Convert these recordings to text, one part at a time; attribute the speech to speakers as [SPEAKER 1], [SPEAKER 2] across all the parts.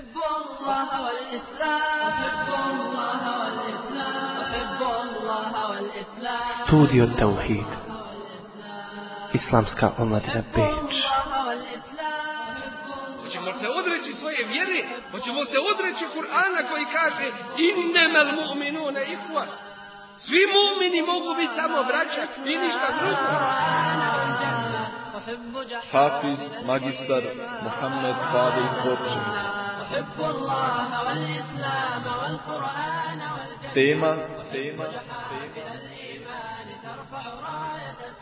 [SPEAKER 1] أحب الله والإسلام أحب الله والإسلام أحب الله والإسلام
[SPEAKER 2] Studio Tauhid Islamska omladina Beč
[SPEAKER 1] الله والإسلام
[SPEAKER 3] Hoćemo se odreći svoje vjere, hoćemo se odreći Kur'ana koji kaže innemel mu'minune ihva. Svi mu'mini mogu biti samo braća i ništa drugo.
[SPEAKER 1] أحب جحا
[SPEAKER 4] Hafiz, magistar, Mohamed Fadil Hođe.
[SPEAKER 1] أحب الله والإسلام والقرآن والجنة
[SPEAKER 4] Tema, tema,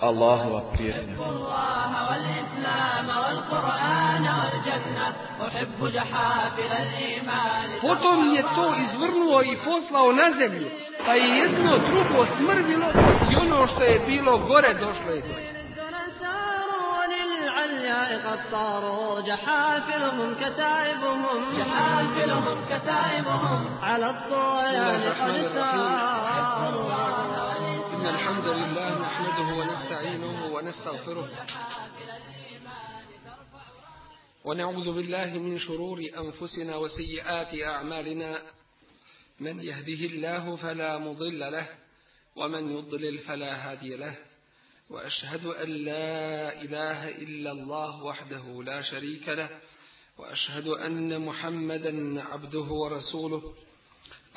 [SPEAKER 4] Allahova prijetnja.
[SPEAKER 1] الله والإسلام والقرآن والجنة أحب جحافل الإيمان
[SPEAKER 3] Potom je to izvrnuo i poslao na zemlju, pa je jedno drugo smrvilo i ono što je bilo gore došlo je gore.
[SPEAKER 1] قد طاروا جحافلهم كتائبهم. جحافلهم كتائبهم. على الطغيان قد
[SPEAKER 3] إن الحمد لله نحمده ونستعينه ونستغفره. ونعوذ بالله من شرور أنفسنا وسيئات أعمالنا. من يهده الله فلا مضل له ومن يضلل فلا هادي له. وأشهد أن لا إله إلا الله وحده لا شريك له وأشهد أن محمدا عبده ورسوله.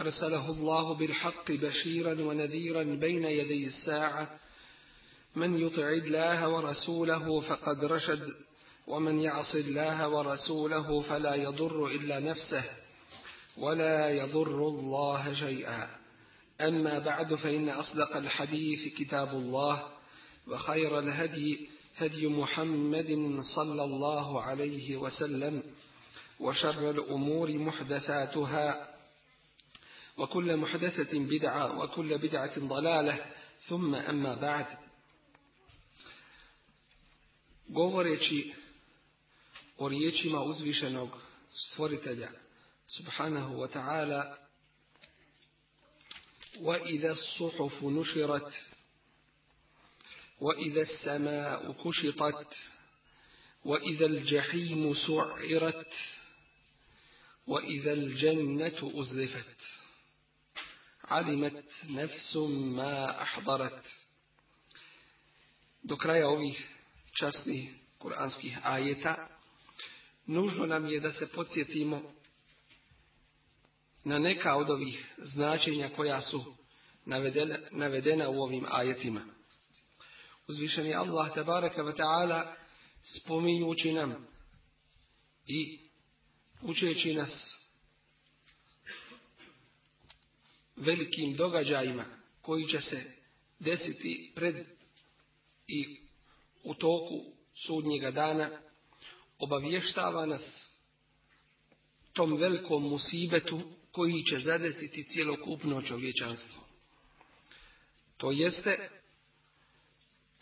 [SPEAKER 3] أرسله الله بالحق بشيرا ونذيرا بين يدي الساعة. من يطع الله ورسوله فقد رشد ومن يعص الله ورسوله فلا يضر إلا نفسه ولا يضر الله شيئا. أما بعد فإن أصدق الحديث كتاب الله. وخير الهدي هدي محمد صلى الله عليه وسلم وشر الأمور محدثاتها وكل محدثة بدعة وكل بدعة ضلالة ثم أما بعد. Govoreći o riječima uzvišenog stvoritelja subhanahu wa ta'ala وَإِذَا الصُّحُفُ نُشِرَتْ وَإِذَا السَّمَاءُ كُشِطَتْ وَإِذَا الْجَحِيمُ سُعِّرَتْ وَإِذَا الْجَنَّةُ أُزْلِفَتْ عَلِمَتْ نَفْسٌ مَا أَحْضَرَتْ Do kraja ovih časnih kuranskih ajeta nužno nam je da se podsjetimo na neka od ovih značenja koja su navedena, navedena u ovim ajetima. Uzvišen je Allah tabaraka wa ta'ala spominjući nam i učeći nas velikim događajima koji će se desiti pred i u toku sudnjega dana obavještava nas tom velikom musibetu koji će zadesiti cjelokupno čovječanstvo. To jeste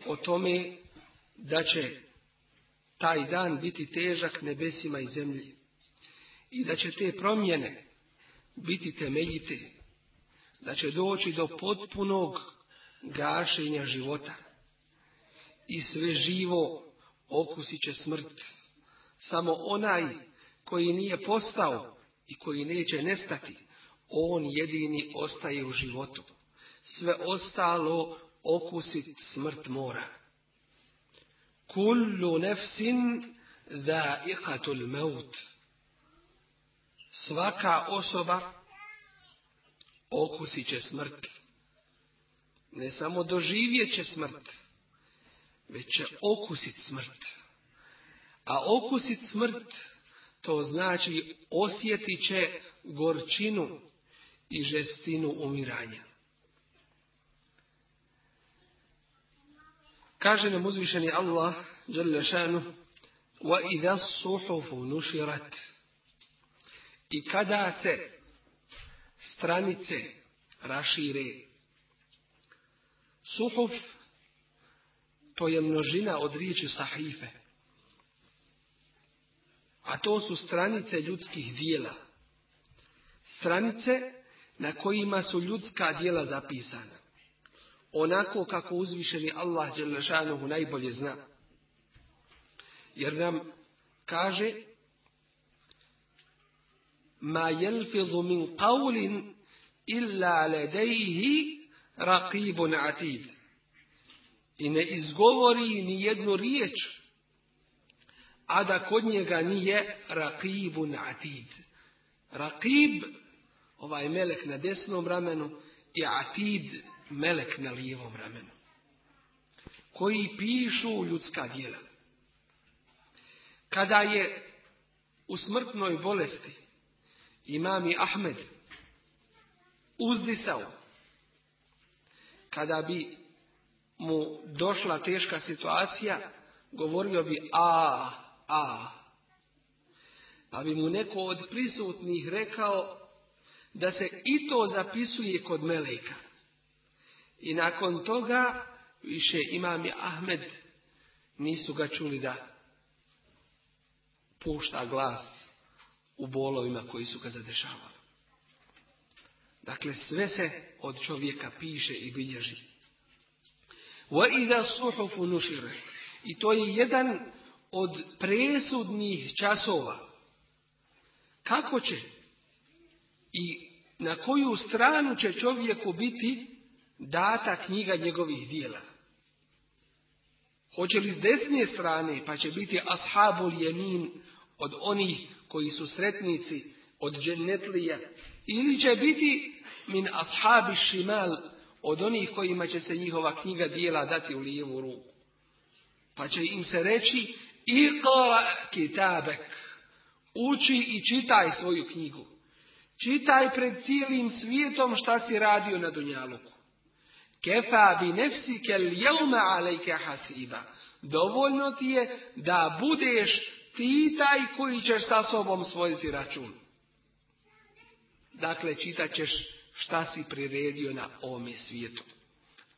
[SPEAKER 3] o tome da će taj dan biti težak nebesima i zemlji i da će te promjene biti temeljite, da će doći do potpunog gašenja života i sve živo okusit će smrt. Samo onaj koji nije postao i koji neće nestati, on jedini ostaje u životu. Sve ostalo okusit smrt mora. Kullu nefsin dha'iqatul maut. Svaka osoba okusit će smrt. Ne samo doživjet će smrt, već će okusit smrt. A okusit smrt to znači osjetit će gorčinu i žestinu umiranja. Kaže nam uzvišeni Allah, Jalla šanu, وَإِذَا الصُّحُفُ نُشِرَتْ I kada se stranice rašire, suhuf, to je množina od riječi sahife. A to su stranice ljudskih dijela. Stranice na kojima su ljudska dijela zapisana. Onako kako uzvišeni Allah Đelešanuhu najbolje zna. Jer nam kaže ma jelfidu min qavlin illa ledejhi raqibun atid. I ne izgovori ni jednu riječ, a da kod njega nije raqibun atid. Raqib, ovaj melek na desnom ramenu, i atid, melek na lijevom ramenu. Koji pišu ljudska djela. Kada je u smrtnoj bolesti imami Ahmed uzdisao, kada bi mu došla teška situacija, govorio bi a, a. Pa bi mu neko od prisutnih rekao da se i to zapisuje kod meleka. I nakon toga više imami Ahmed nisu ga čuli da pušta glas u bolovima koji su ga zadešavali. Dakle, sve se od čovjeka piše i bilježi. وَإِذَا صُحُفُ نُشِرَ I to je jedan od presudnih časova. Kako će i na koju stranu će čovjeku biti data knjiga njegovih dijela? Hoće li s desne strane, pa će biti ashabul jemin od onih koji su sretnici, od džennetlija, ili će biti min ashabi šimal, od onih kojima će se njihova knjiga dijela dati u lijevu ruku. Pa će im se reći, iqra kitabek, uči i čitaj svoju knjigu. Čitaj pred cijelim svijetom šta si radio na Dunjaluku. Kefa bi nefsike ljevme alejke hasiba. Dovoljno ti je da budeš ti taj koji ćeš sa sobom svojiti račun. Dakle, čitat ćeš šta si priredio na ovome svijetu.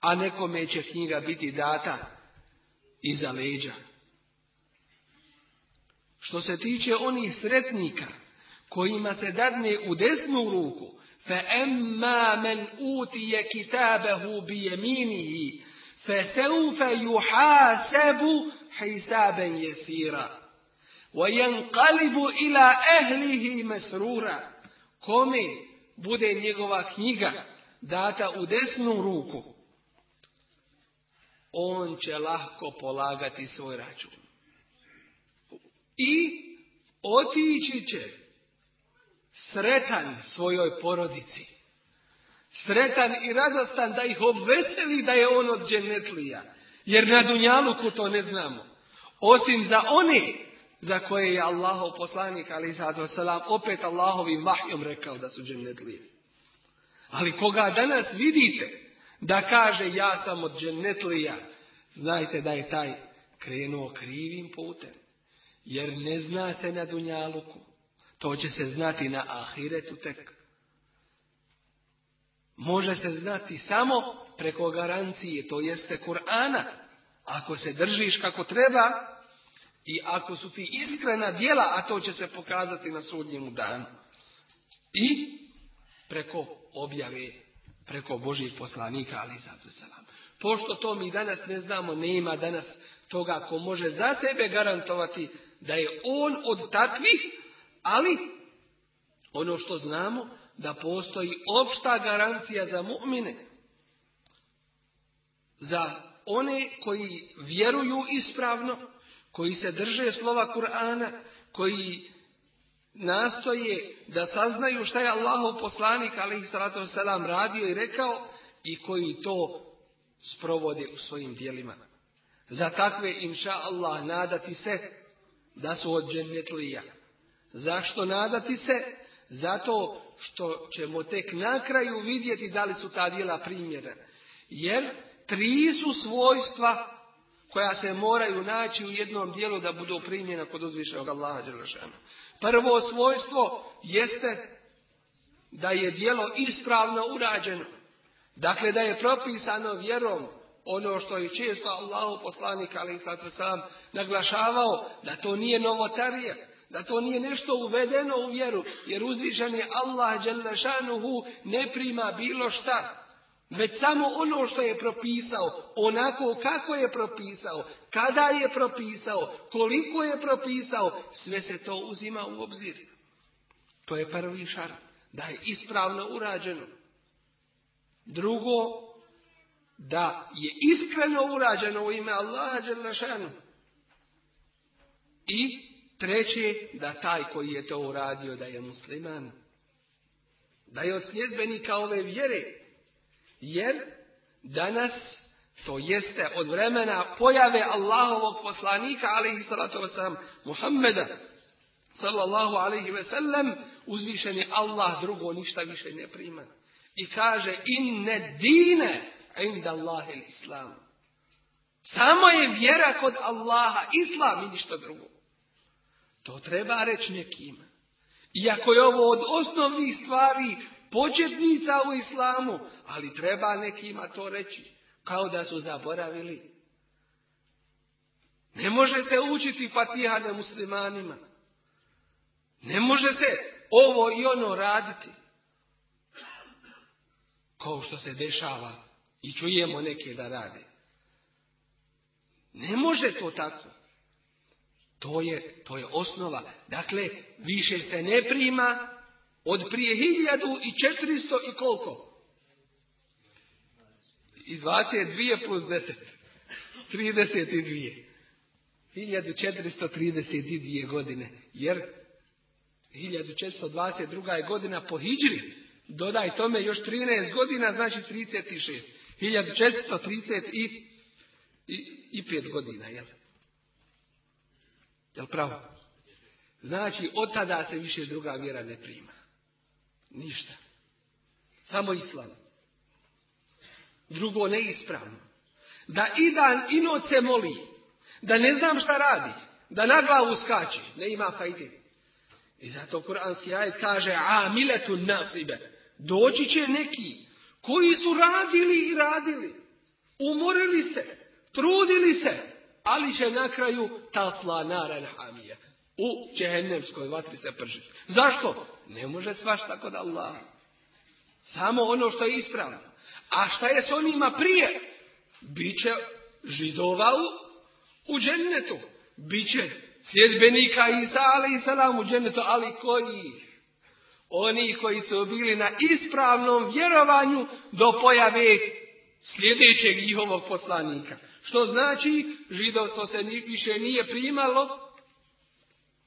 [SPEAKER 3] A nekome će knjiga biti data iza leđa. Što se tiče onih sretnika kojima se dadne u desnu ruku, فَأَمَّا مَنْ أُوتِيَ كِتَابَهُ بِيَمِينِهِ فَسَوْفَ يُحَاسَبُ حِسَابًا يَسِيرًا وَيَنْقَلِبُ إِلَى أَهْلِهِ مَسْرُورًا Kome bude njegova knjiga data u desnu ruku, on će lahko polagati svoj račun. I otići će sretan svojoj porodici. Sretan i radostan da ih obveseli da je on od dženetlija. Jer na Dunjaluku to ne znamo. Osim za one za koje je Allahov poslanik, ali salam, opet Allahovim vahjom rekao da su dženetlije. Ali koga danas vidite da kaže ja sam od dženetlija, znajte da je taj krenuo krivim putem. Jer ne zna se na Dunjaluku. To će se znati na Ahiretu tek. Može se znati samo preko garancije, to jeste Kur'ana. Ako se držiš kako treba i ako su ti iskrena djela, a to će se pokazati na sudnjemu danu. I preko objave, preko Božih poslanika, ali zato salam. Pošto to mi danas ne znamo, nema danas toga ko može za sebe garantovati da je on od takvih, ali ono što znamo, da postoji opšta garancija za mu'mine. Za one koji vjeruju ispravno, koji se drže slova Kur'ana, koji nastoje da saznaju šta je Allahov poslanik, ali salatu selam radio i rekao, i koji to sprovode u svojim dijelima. Za takve, inša Allah, nadati se da su od džennetlija. Zašto nadati se? Zato što ćemo tek na kraju vidjeti da li su ta djela primjera. Jer tri su svojstva koja se moraju naći u jednom dijelu da budu primjena kod uzvišenog Allaha Đelešana. Prvo svojstvo jeste da je dijelo ispravno urađeno. Dakle, da je propisano vjerom ono što je često Allahu poslanik ali sam naglašavao da to nije novotarija, da to nije nešto uvedeno u vjeru, jer uzvišen je Allah Đelešanuhu ne prima bilo šta, već samo ono što je propisao, onako kako je propisao, kada je propisao, koliko je propisao, sve se to uzima u obzir. To je prvi šart. Da je ispravno urađeno. Drugo, da je iskreno urađeno u ime Allaha Đelešanu. I treće, da taj koji je to uradio da je musliman. Da je od sljedbenika ove vjere. Jer danas to jeste od vremena pojave Allahovog poslanika, alaihi salatu wasalam, Muhammeda, sallallahu alaihi ve sellem, uzvišen Allah, drugo ništa više ne prima. I kaže, inne dine inda Allahi islam. Samo je vjera kod Allaha, islam i ništa drugo. To treba reći nekima. Iako je ovo od osnovnih stvari početnica u islamu, ali treba nekima to reći. Kao da su zaboravili. Ne može se učiti fatihane muslimanima. Ne može se ovo i ono raditi. Kao što se dešava i čujemo neke da rade. Ne može to tako. To je, to je osnova. Dakle, više se ne prima od prije hiljadu i četiristo i koliko? I 22 plus 10. 32. 1432 godine. Jer 1422. je godina po hijđri. Dodaj tome još 13 godina, znači 36. 1430 i, i, i 5 godina, jel? Jel pravo? Znači, od tada se više druga vjera ne prima. Ništa. Samo islam. Drugo neispravno. Da i dan i noć se moli. Da ne znam šta radi. Da na glavu skače. Ne ima fajde. I zato kuranski ajet kaže a miletu nasibe. Doći će neki koji su radili i radili. Umorili se. Trudili se. Ali će na kraju tasla naran hamija. U čehennemskoj vatri se pržiti. Zašto? Ne može svašta kod Allaha. Samo ono što je ispravno. A šta je s onima prije? Biće židova u, u džennetu. Biće sljedbenika Isa ali i salam u džennetu, ali koji? Oni koji su bili na ispravnom vjerovanju do pojave sljedećeg njihovog poslanika. Što znači, židovstvo se više nije primalo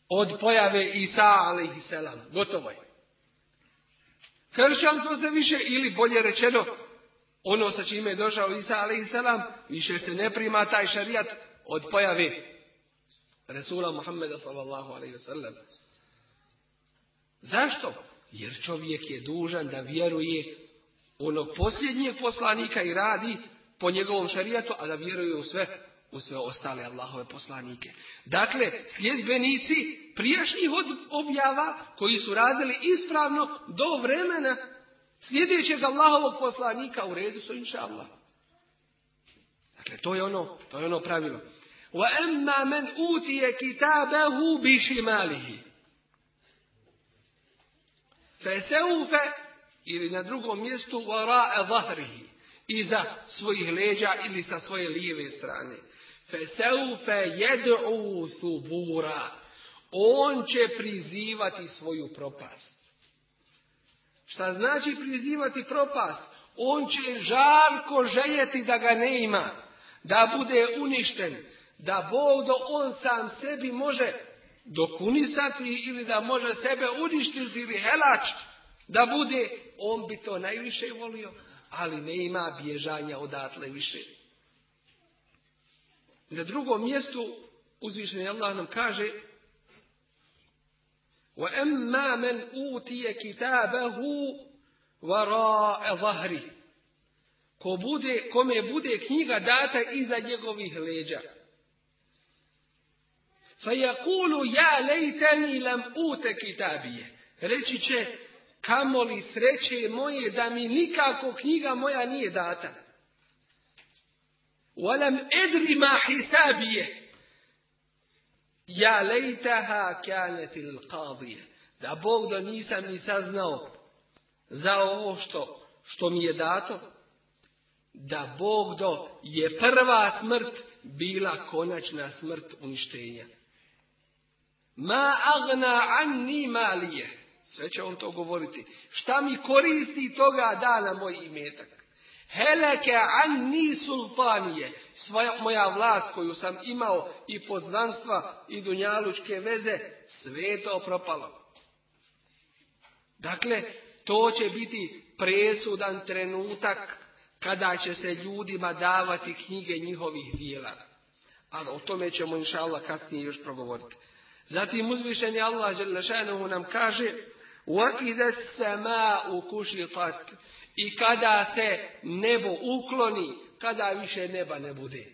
[SPEAKER 3] od pojave Isa selam. Gotovo je. Kršćanstvo se više, ili bolje rečeno, ono sa čime je došao Isa selam, više se ne prima taj šarijat od pojave Resula Muhammeda sallam. Zašto? Jer čovjek je dužan da vjeruje onog posljednjeg poslanika i radi po njegovom šarijatu, a da vjeruje u sve, u sve ostale Allahove poslanike. Dakle, sljedbenici prijašnjih objava koji su radili ispravno do vremena sljedećeg Allahovog poslanika u redu su inša Allah. Dakle, to je ono, to je ono pravilo. وَأَمَّا مَنْ أُوتِيَ كِتَابَهُ بِشِمَالِهِ فَسَوْفَ ili na drugom mjestu وَرَاءَ ظَهْرِهِ iza svojih leđa ili sa svoje lijeve strane. Feseufe jed'u subura. On će prizivati svoju propast. Šta znači prizivati propast? On će žarko željeti da ga ne ima, da bude uništen, da Bog do on sam sebi može dokunicati ili da može sebe uništiti ili helač, da bude, on bi to najviše volio ali ne ima bježanja odatle više. Na drugom mjestu uzvišeni Allah nam kaže وَأَمَّا مَنْ أُوتِيَ كِتَابَهُ وَرَاءَ ظَهْرِ Ko bude, kome bude knjiga data iza njegovih leđa. فَيَقُولُ ja lejteni lam ute kitabije. Reći će, kamoli sreće moje da mi nikako knjiga moja nije data. Walam edri ma hisabije. Ja lejtaha kanetil qadije. Da Bog da nisam ni saznao za ovo što, što mi je dato. Da Bog do je prva smrt bila konačna smrt uništenja. Ma agna anni malije. Sve će on to govoriti. Šta mi koristi toga dana moj imetak? Heleke anni sultanije. Svoja moja vlast koju sam imao i poznanstva i dunjalučke veze, sve to propalo. Dakle, to će biti presudan trenutak kada će se ljudima davati knjige njihovih dijela. Ali o tome ćemo inša Allah kasnije još progovoriti. Zatim uzvišeni Allah nam kaže وَإِذَا السَّمَاءُ كُشِطَتْ I kada se nebo ukloni, kada više neba ne bude.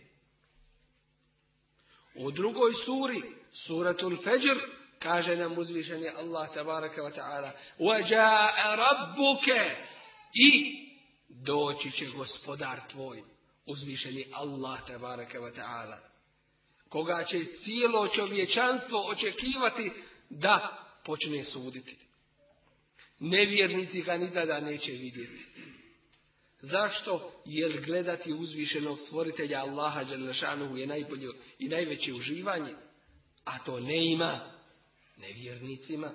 [SPEAKER 3] U drugoj suri, suratul Fajr, kaže nam uzvišeni Allah tabaraka wa ta'ala وَجَاءَ رَبُّكَ I doći će gospodar tvoj, uzvišeni Allah tabaraka wa ta'ala, koga će cijelo čovječanstvo očekivati da počne suditi. Nevjernici ga ni tada neće vidjeti. Zašto? Jer gledati uzvišenog stvoritelja Allaha Đalešanuhu je najbolje i najveće uživanje, a to ne ima nevjernicima.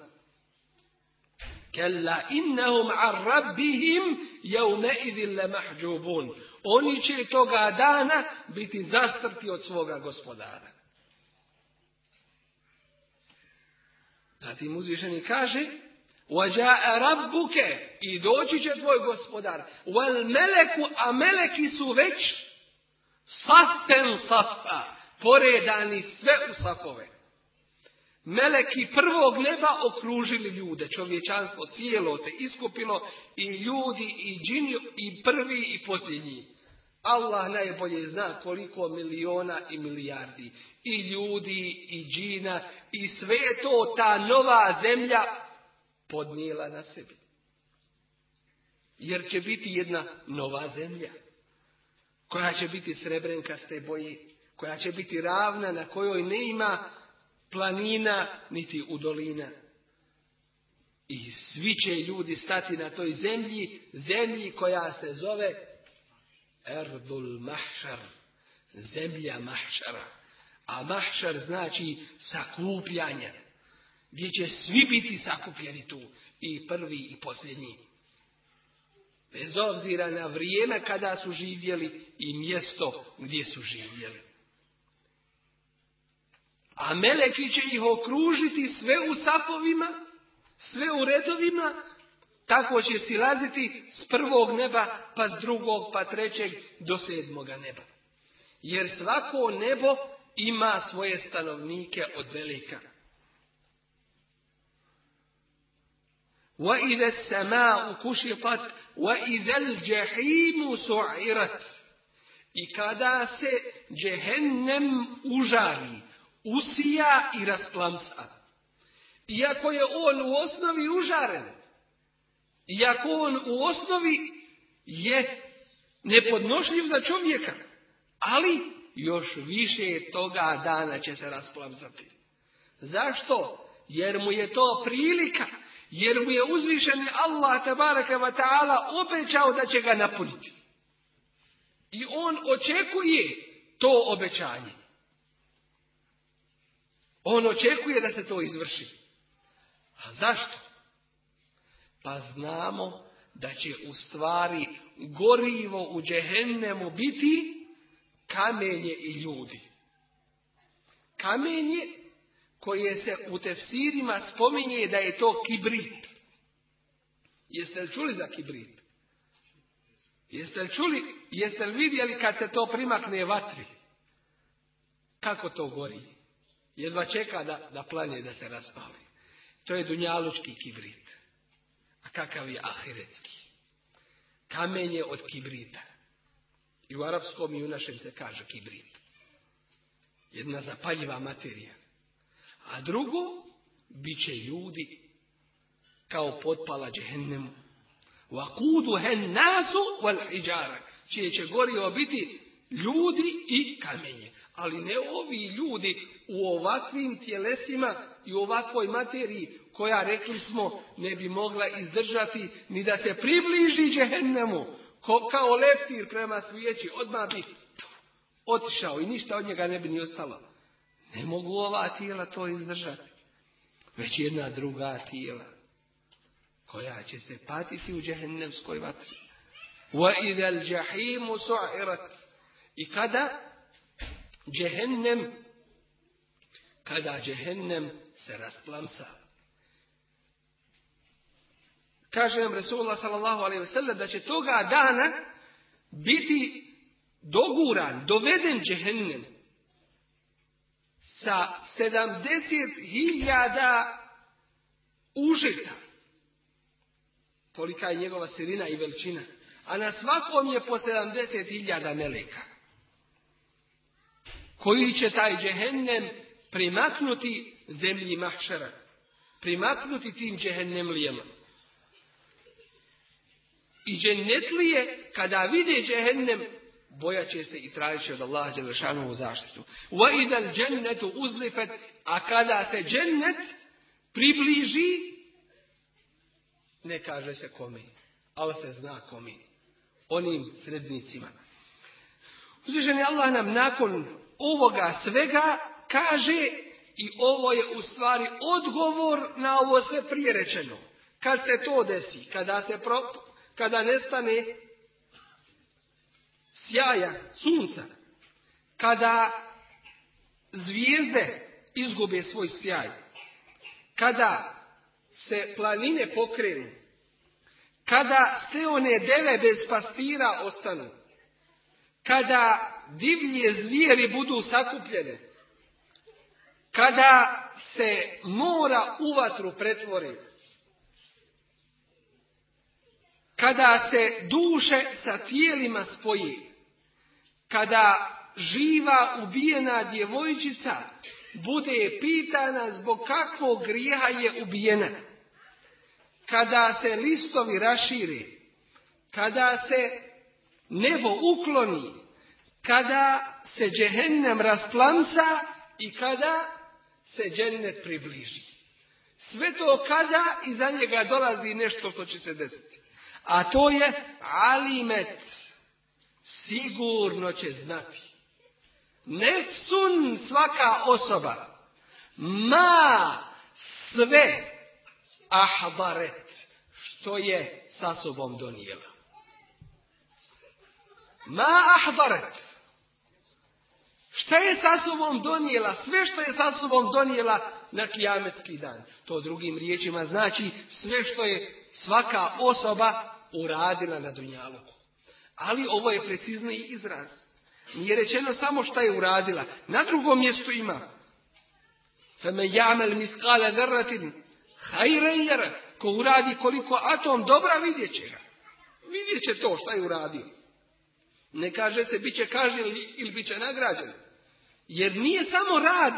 [SPEAKER 3] Kalla innahum ar rabbihim idin mahđubun. Oni će toga dana biti zastrti od svoga gospodara. Zatim uzvišeni kaže Uvađa rabbuke i doći će tvoj gospodar. Wal meleku, a meleki su već safen safa, poredani sve u safove. Meleki prvog neba okružili ljude, čovječanstvo cijelo se iskupilo i ljudi i džini i prvi i posljednji. Allah najbolje zna koliko miliona i milijardi i ljudi i džina i sve to ta nova zemlja podnijela na sebi. Jer će biti jedna nova zemlja koja će biti srebrenkaste boje, koja će biti ravna, na kojoj ne ima planina niti udolina. I svi će ljudi stati na toj zemlji, zemlji koja se zove Erdul Mahšar, zemlja Mahšara. A Mahšar znači sakupljanje gdje će svi biti sakupljeni tu, i prvi i posljednji. Bez obzira na vrijeme kada su živjeli i mjesto gdje su živjeli. A meleki će ih okružiti sve u safovima, sve u redovima, tako će silaziti s prvog neba, pa s drugog, pa trećeg, do sedmoga neba. Jer svako nebo ima svoje stanovnike od velika. وَإِذَا السَّمَاءُ كُشِطَتْ وَإِذَا الْجَحِيمُ سُعِرَتْ I kada se džehennem užari, usija i rasplamca. Iako je on u osnovi užaren, iako on u osnovi je nepodnošljiv za čovjeka, ali još više toga dana će se rasplamsati. Zašto? Jer mu je to prilika jer mu je uzvišeni Allah tabaraka wa ta'ala obećao da će ga napuniti. I on očekuje to obećanje. On očekuje da se to izvrši. A zašto? Pa znamo da će u stvari gorivo u džehennemu biti kamenje i ljudi. Kamenje koje se u tefsirima spominje da je to kibrit. Jeste li čuli za kibrit? Jeste li čuli, jeste li vidjeli kad se to primakne vatri? Kako to gori? Jedva čeka da, da planje, da se raspali. To je dunjalučki kibrit. A kakav je ahiretski? Kamen je od kibrita. I u arapskom i u našem se kaže kibrit. Jedna zapaljiva materija. A drugo, bit će ljudi kao potpala džehennemu. Vakudu hen nasu wal hijjara. Čije će gorio biti ljudi i kamenje. Ali ne ovi ljudi u ovakvim tjelesima i u ovakvoj materiji koja, rekli smo, ne bi mogla izdržati ni da se približi džehennemu. Ko, kao leptir prema svijeći, odmah bi otišao i ništa od njega ne bi ni ostalo. Ne mogu ova tijela to izdržati. Već jedna druga tijela. koja će se patiti u džehennemskoj vatri. وَإِذَا الْجَحِيمُ سُعِرَتْ I kada džehennem, kada džehennem se rasplamca. Kaže nam Resulullah sallallahu alaihi ve sellem da će toga dana biti doguran, doveden džehennem sa sedamdeset hiljada užita. Tolika je njegova sirina i veličina. A na svakom je po sedamdeset hiljada meleka. Koji će taj džehennem primaknuti zemlji mahšara. Primaknuti tim džehennemlijama. I džennetlije, kada vide džehennem, bojat će se i tražit od Allaha Đelešanu u zaštitu. Idal džennetu uzlifet, a kada se džennet približi, ne kaže se kome, ali se zna kome. Onim srednicima. Uzvišeni Allah nam nakon ovoga svega kaže i ovo je u stvari odgovor na ovo sve prije rečeno. Kad se to desi, kada, se pro, kada nestane sjaja sunca, kada zvijezde izgube svoj sjaj, kada se planine pokrenu, kada steone deve bez pastira ostanu, kada divlje zvijeri budu sakupljene, kada se mora u vatru pretvori, kada se duše sa tijelima spoji, kada živa ubijena djevojčica bude pitana zbog kakvog grijeha je ubijena, kada se listovi raširi, kada se nebo ukloni, kada se džehennem rasplamsa i kada se džennet približi. Sve to kada iza njega dolazi nešto što će se desiti. A to je alimet. Sigurno će znati. Nefsun svaka osoba. Ma sve ahbaret. Što je sa sobom donijela. Ma ahbaret. Šta je sa sobom donijela? Sve što je sa sobom donijela na kijametski dan. To drugim riječima znači sve što je svaka osoba uradila na Dunjaluku. Ali ovo je precizniji izraz. Nije rečeno samo šta je uradila. Na drugom mjestu ima. Feme jamel miskale zerratin hajre Ko uradi koliko atom dobra vidjet će ga. Vidjet će to šta je uradio. Ne kaže se bit će kažnjen ili bit će nagrađen. Jer nije samo rad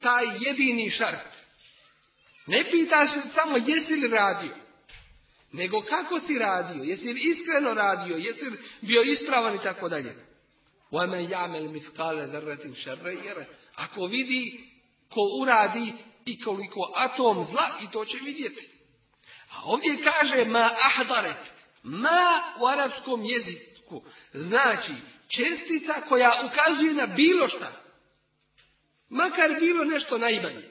[SPEAKER 3] taj jedini šart. Ne pita se samo jesi li radio. Nego kako si radio, jesi li iskreno radio, jesi li bio ispravan i tako dalje. وَمَنْ يَعْمَلْ مِثْقَالَ ذَرَّةٍ شَرَّ Ako vidi ko uradi i koliko atom zla i to će vidjeti. A ovdje kaže ma ahdaret. Ma u arapskom jeziku znači čestica koja ukazuje na bilo šta. Makar bilo nešto najmanje.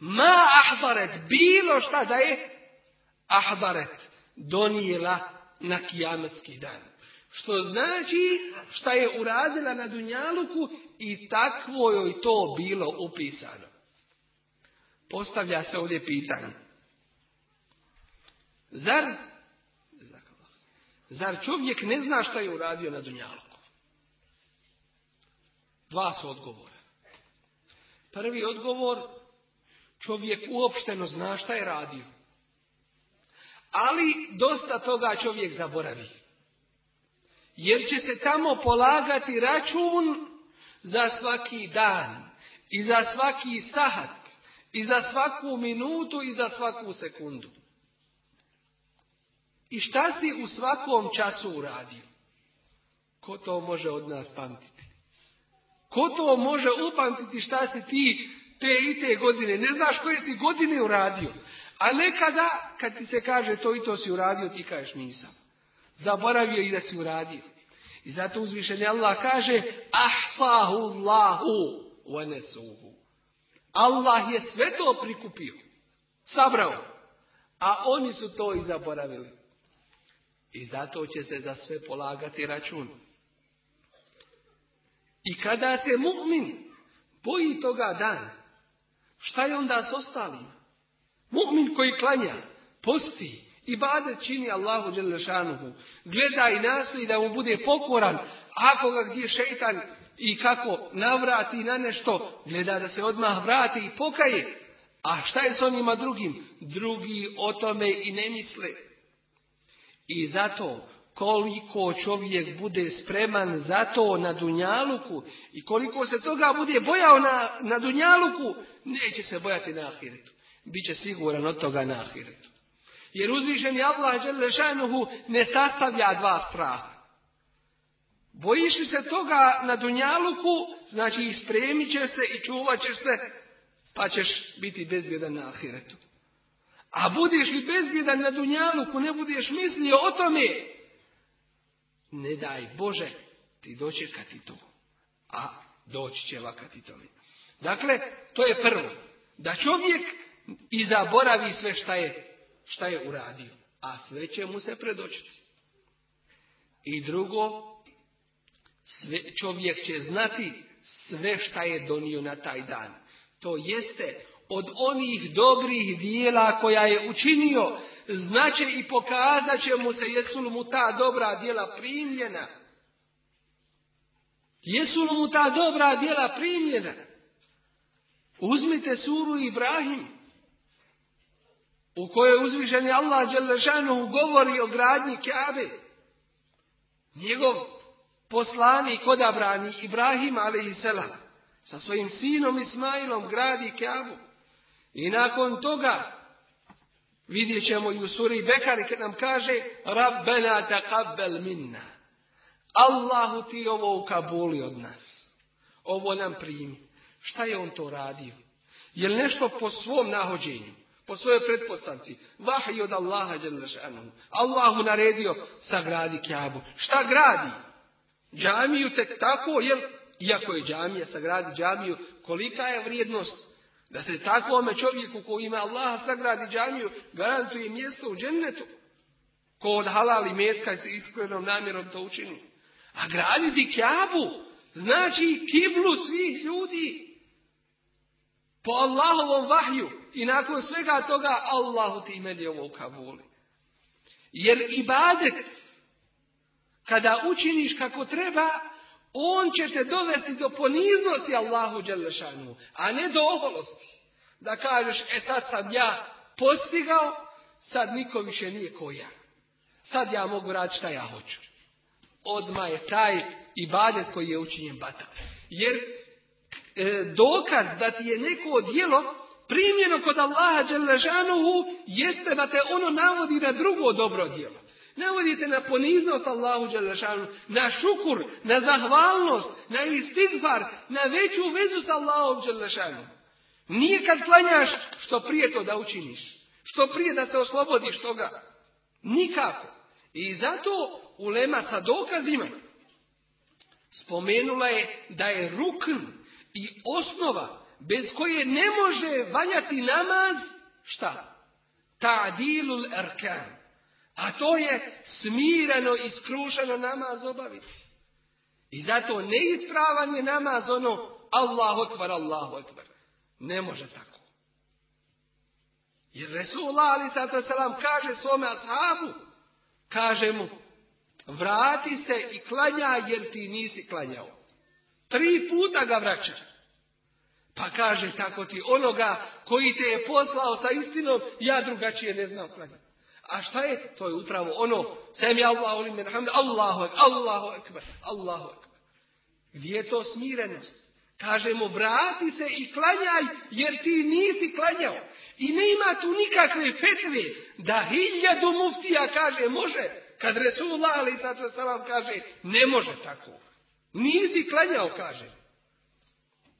[SPEAKER 3] Ma ahdaret, bilo šta da je ahdaret donijela na kijametski dan. Što znači šta je uradila na Dunjaluku i takvo joj to bilo upisano. Postavlja se ovdje pitanje. Zar, zar čovjek ne zna šta je uradio na Dunjaluku? Dva su odgovora. Prvi odgovor, čovjek uopšteno zna šta je radio. Ali dosta toga čovjek zaboravi. Jer će se tamo polagati račun za svaki dan i za svaki sahat i za svaku minutu i za svaku sekundu. I šta si u svakom času uradio? Ko to može od nas pamtiti? Ko to može upamtiti šta si ti te i te godine? Ne znaš koje si godine uradio. A nekada, kad ti se kaže to i to si uradio, ti kažeš nisam. Zaboravio i da si uradio. I zato uzvišenje Allah kaže Ahsahu Allahu wa Allah je sve to prikupio. Sabrao. A oni su to i zaboravili. I zato će se za sve polagati račun. I kada se mu'min boji toga dana, šta je onda s ostalima? Mu'min koji klanja, posti, i bade čini Allahu Đelešanuhu, gleda i nastoji da mu bude pokoran, ako ga gdje šeitan i kako navrati na nešto, gleda da se odmah vrati i pokaje. A šta je s onima drugim? Drugi o tome i ne misle. I zato koliko čovjek bude spreman za to na Dunjaluku i koliko se toga bude bojao na, na Dunjaluku, neće se bojati na Ahiretu. Biće siguran od toga na Ahiretu. Jer uzvišeni Allah Đelešanuhu ne sastavlja dva straha. Bojiš li se toga na Dunjaluku, znači ispremit će se i čuvat ćeš se, pa ćeš biti bezbjedan na Ahiretu. A budeš li bezbjedan na Dunjaluku, ne budeš mislio o tome, ne daj Bože ti dočekati to. A doći će vakati tome. Dakle, to je prvo. Da čovjek i zaboravi sve šta je, šta je uradio. A sve će mu se predočiti. I drugo, sve, čovjek će znati sve šta je donio na taj dan. To jeste od onih dobrih dijela koja je učinio, znače i pokazat će mu se jesu li mu ta dobra dijela primljena. Jesu li mu ta dobra dijela primljena? Uzmite suru Ibrahim, u kojoj uzvišeni Allah Đelešanu govori o gradnji Kabe. Njegov poslanik odabrani Ibrahim a.s. sa svojim sinom Ismailom gradi Kabu. I nakon toga vidjet ćemo i u suri Bekari kad nam kaže Rabbena taqabbal minna. Allahu ti ovo ukabuli od nas. Ovo nam primi. Šta je on to radio? Je li nešto po svom nahođenju? Po svojoj pretpostavci. Vahij od Allaha. Allahu naredio sagradi Kjabu. Šta gradi? Džamiju tek tako, jel? Iako je džamija, sagradi džamiju, kolika je vrijednost da se takvome čovjeku koji ima Allaha sagradi džamiju, garantuje mjesto u džennetu. Ko od halali metka se iskrenom namjerom to učini. A graditi kjabu znači kiblu svih ljudi. Po Allahovom vahju. I nakon svega toga Allahu ti meni ovo kabuli. Jer ibadet, kada učiniš kako treba, on će te dovesti do poniznosti Allahu Đelešanu, a ne do oholosti. Da kažeš, e sad sam ja postigao, sad niko više nije ko ja. Sad ja mogu raditi šta ja hoću. Odmah je taj ibadet koji je učinjen bata. Jer e, dokaz da ti je neko djelo primljeno kod Allaha Đelešanuhu jeste da te ono navodi na drugo dobro djelo. Navodite na poniznost Allahu Đelešanu, na šukur, na zahvalnost, na istigfar, na veću vezu s Allahom Đelešanu. Nije kad klanjaš što prije to da učiniš. Što prije da se oslobodiš toga. Nikako. I zato ulema sa dokazima spomenula je da je rukn i osnova bez koje ne može valjati namaz, šta? Ta'dilul arkan. A to je smireno i skrušeno namaz obaviti. I zato neispravan je namaz ono Allahu akbar, Allahu akbar. Ne može tako. Jer Resulullah ali sato selam kaže svome ashabu, kaže mu, vrati se i klanja jer ti nisi klanjao. Tri puta ga vraća. Pa kaže tako ti onoga koji te je poslao sa istinom, ja drugačije ne znam klanjati. A šta je? To je upravo ono, sami Allahu limen hamd, Allahu ekber, Allahu ekber, Allahu ekber. Gdje je to smirenost? Kažemo, vrati se i klanjaj, jer ti nisi klanjao. I ne ima tu nikakve fetve da hiljadu muftija kaže može, kad Resulullah ali sad sam kaže ne može tako. Nisi klanjao, kaže.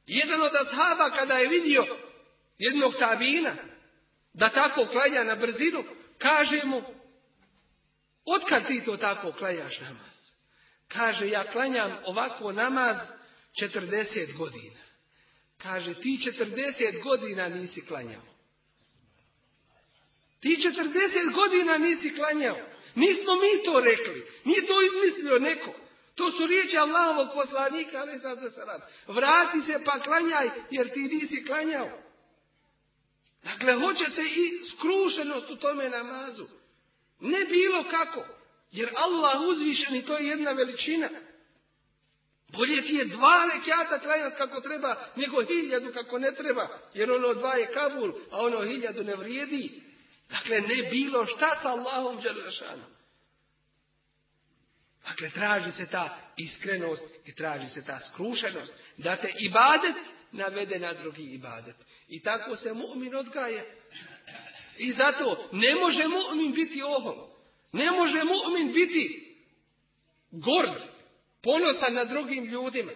[SPEAKER 3] Jedan od ashaba kada je vidio jednog tabina da tako klanja na brzinu, kaže mu, otkad ti to tako klanjaš namaz? Kaže, ja klanjam ovako namaz 40 godina. Kaže, ti 40 godina nisi klanjao. Ti 40 godina nisi klanjao. Nismo mi to rekli. Nije to izmislio neko. To su riječi Allahovog poslanika, ali sad Vrati se pa klanjaj, jer ti nisi klanjao. Dakle, hoće se i skrušenost u tome namazu. Ne bilo kako. Jer Allah uzvišeni, to je jedna veličina. Bolje ti je dva rekiata klanjati kako treba, nego hiljadu kako ne treba. Jer ono dva je kabul, a ono hiljadu ne vrijedi. Dakle, ne bilo šta sa Allahom Đelešanom. Dakle, traži se ta iskrenost i traži se ta skrušenost. Da te ibadet navede na drugi ibadet. I tako se mu'min odgaja. I zato ne može mu'min biti ohom. Ne može mu'min biti gord, ponosan na drugim ljudima.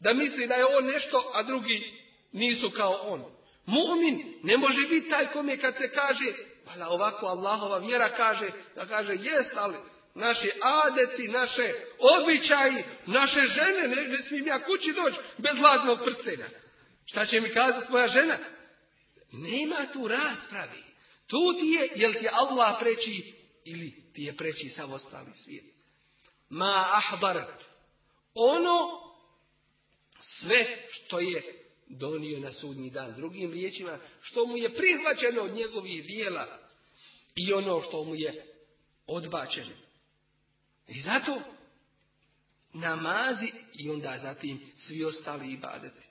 [SPEAKER 3] Da misli da je on nešto, a drugi nisu kao on. Mu'min ne može biti taj kom je kad se kaže, pa ovako Allahova vjera kaže, da kaže jest, ali naši adeti, naše običaji, naše žene, ne, ne smijem ja kući doći bez ladnog prstenja. Šta će mi kazati moja žena? Nema tu raspravi. Tu ti je, jel ti Allah preći ili ti je preći sav ostali svijet. Ma ahbarat. Ono sve što je donio na sudnji dan. Drugim riječima, što mu je prihvaćeno od njegovih dijela i ono što mu je odbačeno. I zato namazi i onda zatim svi ostali ibadeti.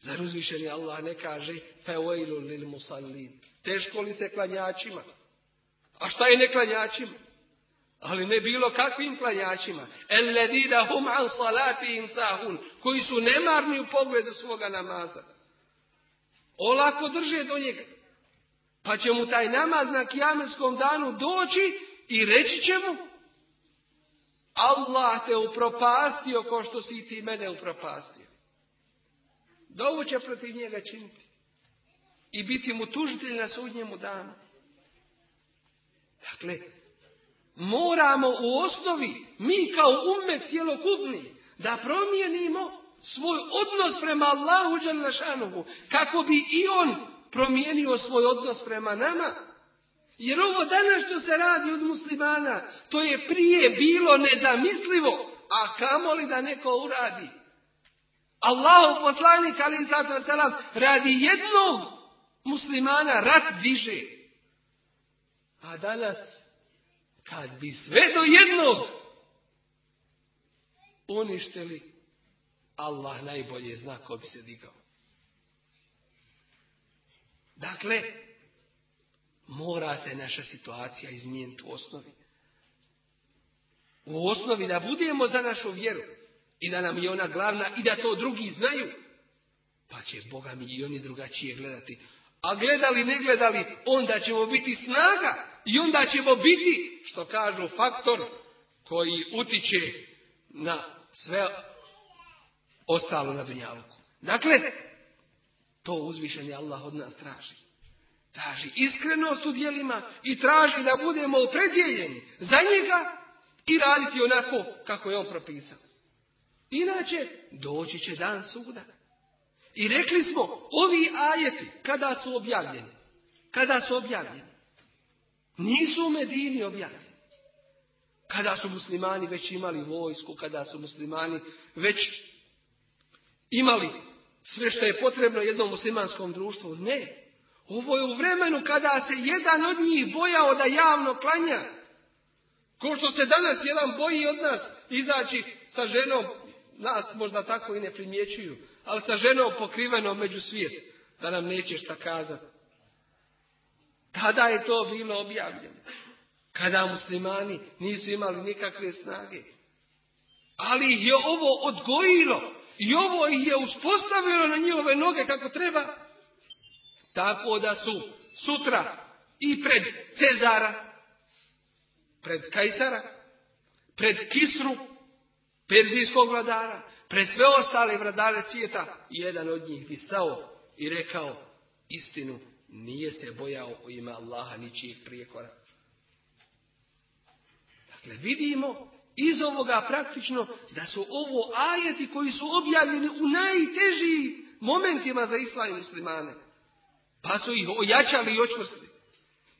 [SPEAKER 3] Zar uzvišeni Allah ne kaže feojlu lil musallin. Teško li se klanjačima? A šta je neklanjačima? Ali ne bilo kakvim klanjačima. Elledina hum an im sahun. Koji su nemarni u pogledu svoga namaza. Olako drže do njega. Pa će mu taj namaz na kijametskom danu doći i reći će mu Allah te upropastio ko što si ti mene upropastio. Dovu će protiv njega činiti. I biti mu tužitelj na sudnjemu danu. Dakle, moramo u osnovi, mi kao umet cjelokupni, da promijenimo svoj odnos prema Allahu Đalešanovu, kako bi i on promijenio svoj odnos prema nama. Jer ovo danas što se radi od muslimana, to je prije bilo nezamislivo, a kamoli da neko uradi. Allahu poslanik ali zato selam radi jednog muslimana rat diže. A danas kad bi sve do jednog uništili, Allah najbolje zna ko bi se digao. Dakle, mora se naša situacija izmijeniti u osnovi. U osnovi da budemo za našu vjeru i da nam je ona glavna i da to drugi znaju. Pa će Boga mi i oni drugačije gledati. A gledali, ne gledali, onda ćemo biti snaga i onda ćemo biti, što kažu, faktor koji utiče na sve ostalo na dunjaluku. Dakle, to uzvišenje Allah od nas traži. Traži iskrenost u dijelima i traži da budemo opredjeljeni za njega i raditi onako kako je on propisao. Inače, doći će dan suda. I rekli smo, ovi ajeti, kada su objavljeni, kada su objavljeni, nisu u Medini objavljeni. Kada su muslimani već imali vojsku, kada su muslimani već imali sve što je potrebno jednom muslimanskom društvu, ne. Ovo je u vremenu kada se jedan od njih bojao da javno klanja. Ko što se danas jedan boji od nas izaći sa ženom nas možda tako i ne primjećuju, ali sa ženom pokrivenom među svijet, da nam neće šta kazati. Tada je to bilo objavljeno. Kada muslimani nisu imali nikakve snage. Ali ih je ovo odgojilo i ovo ih je uspostavilo na njihove noge kako treba. Tako da su sutra i pred Cezara, pred Kajsara, pred Kisru, perzijskog vladara, pred sve ostale vladare svijeta, jedan od njih bi stao i rekao istinu, nije se bojao u ime Allaha ničijih prijekora. Dakle, vidimo iz ovoga praktično da su ovo ajeti koji su objavljeni u najtežijim momentima za islam i muslimane. Pa su ih ojačali i očvrstili.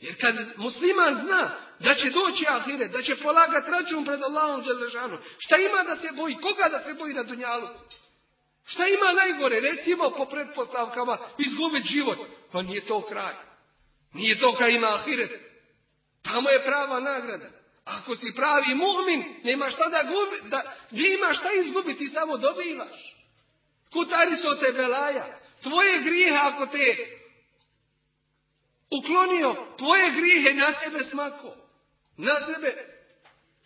[SPEAKER 3] Jer kad musliman zna da će doći ahire, da će polagati račun pred Allahom Đelešanu, šta ima da se boji? Koga da se boji na dunjalu? Šta ima najgore? Recimo po pretpostavkama izgubiti život. Pa nije to kraj. Nije to kraj ima ahiret. Tamo je prava nagrada. Ako si pravi mu'min, nema šta da gubi, da, gdje imaš šta izgubiti, samo dobivaš. Kutari su te belaja. Tvoje grijehe ako te uklonio, tvoje grijehe na sebe smako. Na sebe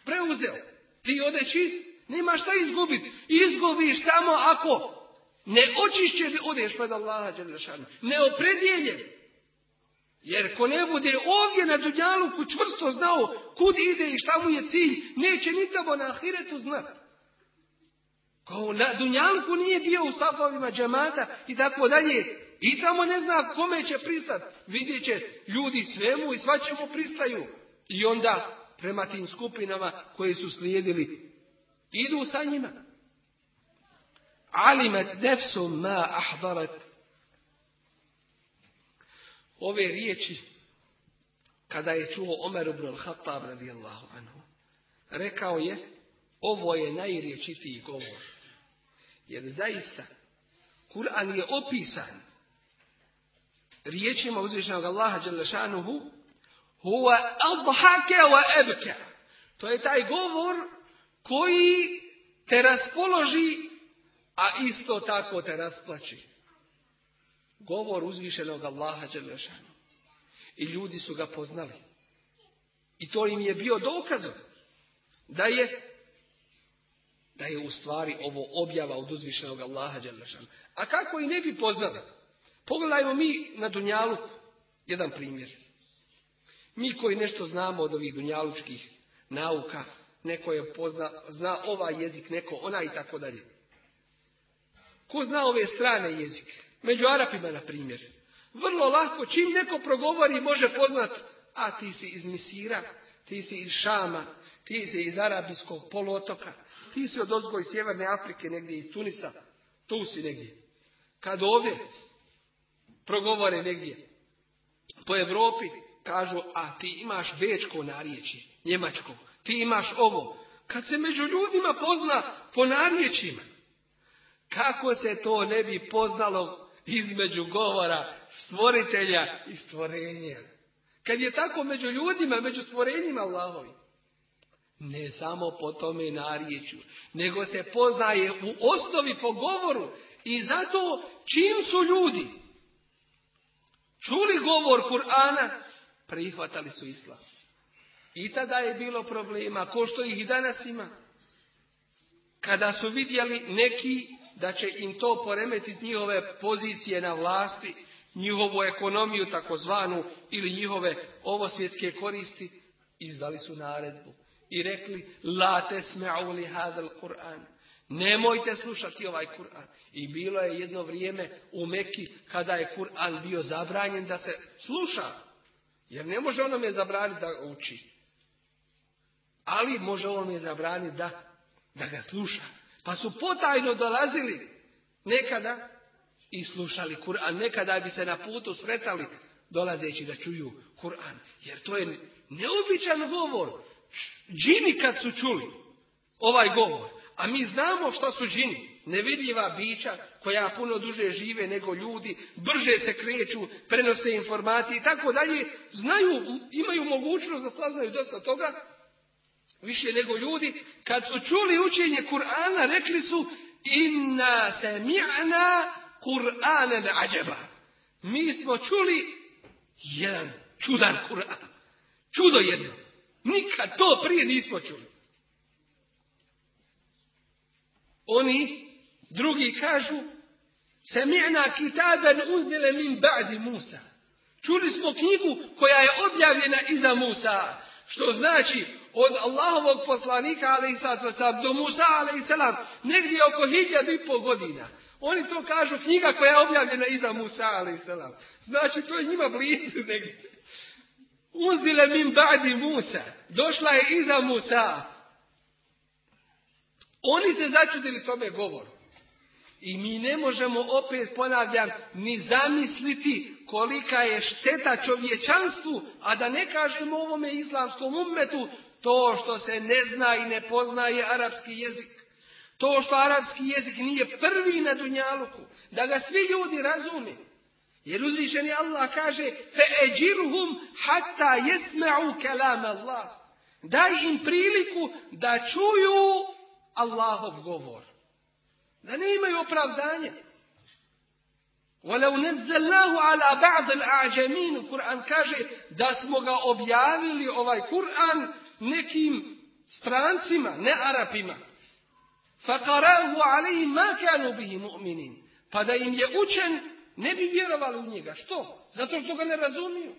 [SPEAKER 3] preuzeo. Ti ode čist. Nema šta izgubiti. Izgubiš samo ako ne očišćen odeš pred Allaha Đelešanu. Neopredijeljen. Jer ko ne bude ovdje na Dunjaluku čvrsto znao kud ide i šta mu je cilj, neće nikamo na Ahiretu znati. Ko na Dunjaluku nije bio u safovima džemata i tako dalje. I tamo ne zna kome će pristati. Vidjet će ljudi svemu i svačemu pristaju. I onda prema tim skupinama koji su slijedili idu sa njima. Alimet nefsu ma ahdarat. Ove riječi, kada je čuo Omer ibn al-Hattab radijallahu anhu, rekao je, ovo je najriječitiji govor. Jer zaista, Kur'an je opisan riječima uzvišenog Allaha Đalešanuhu, huwa adhake wa ebke. To je taj govor koji te raspoloži, a isto tako te rasplači. Govor uzvišenog Allaha Đelešanu. I ljudi su ga poznali. I to im je bio dokaz da je da je u stvari ovo objava od uzvišenog Allaha Đelešanu. A kako i ne bi poznali? Pogledajmo mi na Dunjalu jedan primjer. Mi koji nešto znamo od ovih dunjalučkih nauka, neko je pozna, zna ovaj jezik, neko ona i tako dalje. Ko zna ove strane jezike? Među Arapima, na primjer. Vrlo lako, čim neko progovori, može poznat, a ti si iz Misira, ti si iz Šama, ti si iz Arabijskog poluotoka, ti si od ozgoj Sjeverne Afrike, negdje iz Tunisa, tu si negdje. Kad ovdje progovore negdje po Europi, kažu, a ti imaš bečko narječi, njemačko, ti imaš ovo. Kad se među ljudima pozna po narječima, kako se to ne bi poznalo između govora stvoritelja i stvorenja? Kad je tako među ljudima, među stvorenjima Allahovi. Ne samo po tome narječju, nego se poznaje u osnovi po govoru. I zato čim su ljudi čuli govor Kur'ana, prihvatali su islam. I tada je bilo problema, ko što ih i danas ima. Kada su vidjeli neki da će im to poremetiti njihove pozicije na vlasti, njihovu ekonomiju takozvanu ili njihove ovosvjetske koristi, izdali su naredbu i rekli la tesme'u li hadal Kur'an. Nemojte slušati ovaj Kur'an. I bilo je jedno vrijeme u Meki kada je Kur'an bio zabranjen da se sluša. Jer ne može onome zabraniti da uči. Ali može on je zabraniti da, da ga sluša. Pa su potajno dolazili nekada i slušali Kur'an. Nekada bi se na putu sretali dolazeći da čuju Kur'an. Jer to je neobičan govor. Džini kad su čuli ovaj govor, a mi znamo što su džini, nevidljiva bića koja puno duže žive nego ljudi, brže se kreću, prenose informacije i tako dalje, znaju, imaju mogućnost da saznaju dosta toga, više nego ljudi, kad su čuli učenje Kur'ana, rekli su inna sami'na Kur'ana ađeba. Mi smo čuli jedan čudan Kur'an. Čudo jedno. Nikad to prije nismo čuli. Oni, drugi kažu, sami'na kitaben uzele min ba'di Musa. Čuli smo knjigu koja je objavljena iza Musa. Što znači, od Allahovog poslanika, sad do Musa, selam, negdje oko hiljadu i pol godina. Oni to kažu knjiga koja je objavljena iza Musa, selam. Znači, to je njima blizu negdje. Uzile min ba'di Musa. Došla je iza Musa. Oni se začudili tome govoru. I mi ne možemo opet, ponavljam, ni zamisliti kolika je šteta čovječanstvu, a da ne kažemo ovome islamskom ummetu to što se ne zna i ne poznaje arapski jezik. To što arapski jezik nije prvi na Dunjaluku, da ga svi ljudi razumiju. Jer uzvišeni Allah kaže فَأَجِرْهُمْ hatta يَسْمَعُوا كَلَامَ Allah. Daj im priliku da čuju Allahov govor. Da ne imaju opravdanja. وَلَوْ نَزَّلْنَاهُ عَلَى بَعْضِ الْأَعْجَمِينُ Kur'an kaže da smo ga objavili ovaj Kur'an nekim strancima, ne Arapima. فَقَرَاهُ عَلَيْهِمْ مَا كَانُوا بِهِ مُؤْمِنِينَ Pa da im je učen, ne bi vjerovali u njega. Što? Zato što ga ne razumiju.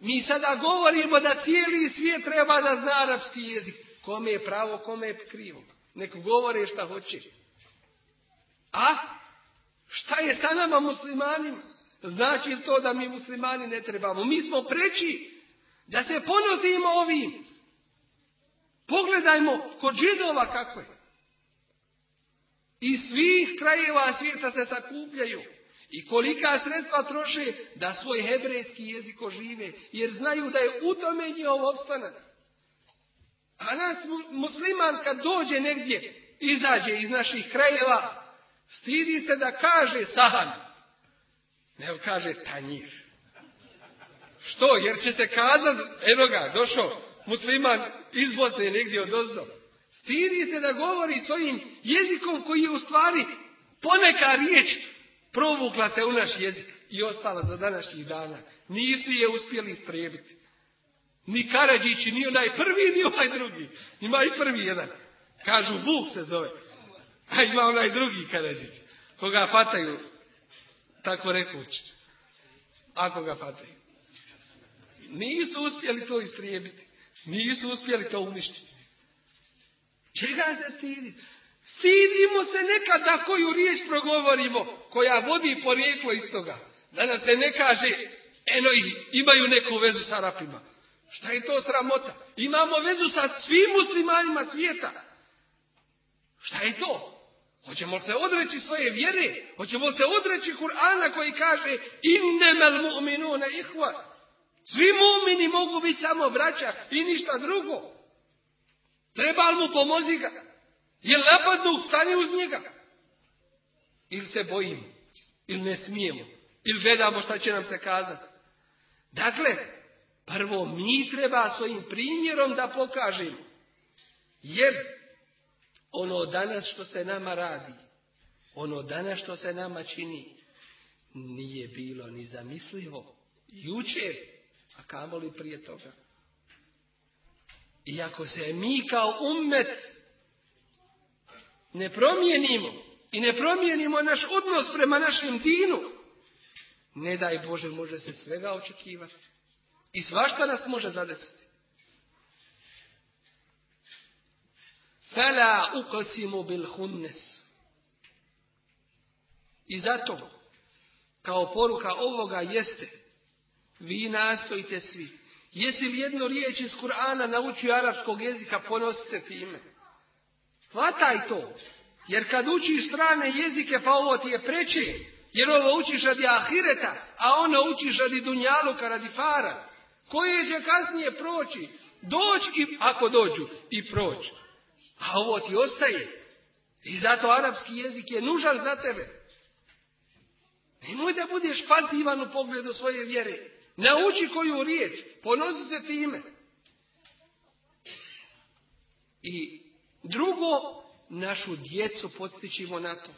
[SPEAKER 3] Mi sada govorimo da cijeli svijet treba da zna arapski jezik. Kome je pravo, kome je krivo. Neko govore šta hoće. A šta je sa nama muslimanima? Znači to da mi muslimani ne trebamo? Mi smo preći da se ponosimo ovim. Pogledajmo kod židova kako je. Iz svih krajeva svijeta se sakupljaju. I kolika sredstva troše da svoj hebrejski jezik ožive. Jer znaju da je u tome njihov opstanak. A nas musliman kad dođe negdje, izađe iz naših krajeva, stidi se da kaže sahan. Ne kaže tanjir. Što? Jer ćete kazati, evo ga, došao musliman iz Bosne negdje od ozdo. Stidi se da govori svojim jezikom koji je u stvari poneka riječ provukla se u naš jezik i ostala do današnjih dana. Nisu je uspjeli istrijebiti. Ni Karadžići, ni onaj prvi, ni onaj drugi. Ima i prvi jedan. Kažu, Vuk se zove. A ima onaj drugi Karadžić. Koga pataju, tako rekući. Ako ga pataju. Nisu uspjeli to istrijebiti. Nisu uspjeli to uništiti. Čega se stidi? Stidimo se nekada koju riječ progovorimo, koja vodi porijeklo iz toga. Da nam se ne kaže, eno imaju neku vezu sa Arapima. Šta je to sramota? Imamo vezu sa svim muslimanima svijeta. Šta je to? Hoćemo se odreći svoje vjere? Hoćemo se odreći Kur'ana koji kaže innemel mu'minune ihva. Svi mu'mini mogu biti samo braća i ništa drugo. Treba li mu pomozi ga? Jel napadnu, stani uz njega. Ili se bojimo, ili ne smijemo, ili gledamo šta će nam se kazati. Dakle, prvo mi treba svojim primjerom da pokažemo. Jer ono danas što se nama radi, ono danas što se nama čini, nije bilo ni zamislivo. Jučer, a kamoli prije toga. Iako se mi kao ummet ne promijenimo i ne promijenimo naš odnos prema našem dinu, ne daj Bože, može se svega očekivati. I svašta nas može zadesiti. Fela ukosimu bil hunnes. I zato, kao poruka ovoga jeste, vi nastojite svi. Jesi li jednu riječ iz Kur'ana naučio arapskog jezika, ponosi se time. Hvataj to. Jer kad učiš strane jezike, pa ovo ti je preče. Jer ovo učiš radi ahireta, a ono učiš radi dunjaluka, radi para. Koje će kasnije proći. Doći, ako dođu, i proći. A ovo ti ostaje. I zato arapski jezik je nužan za tebe. Nemoj da budeš pasivan u pogledu svoje vjere. Nauči koju riječ. Ponosi se time. I drugo, našu djecu podstičimo na to.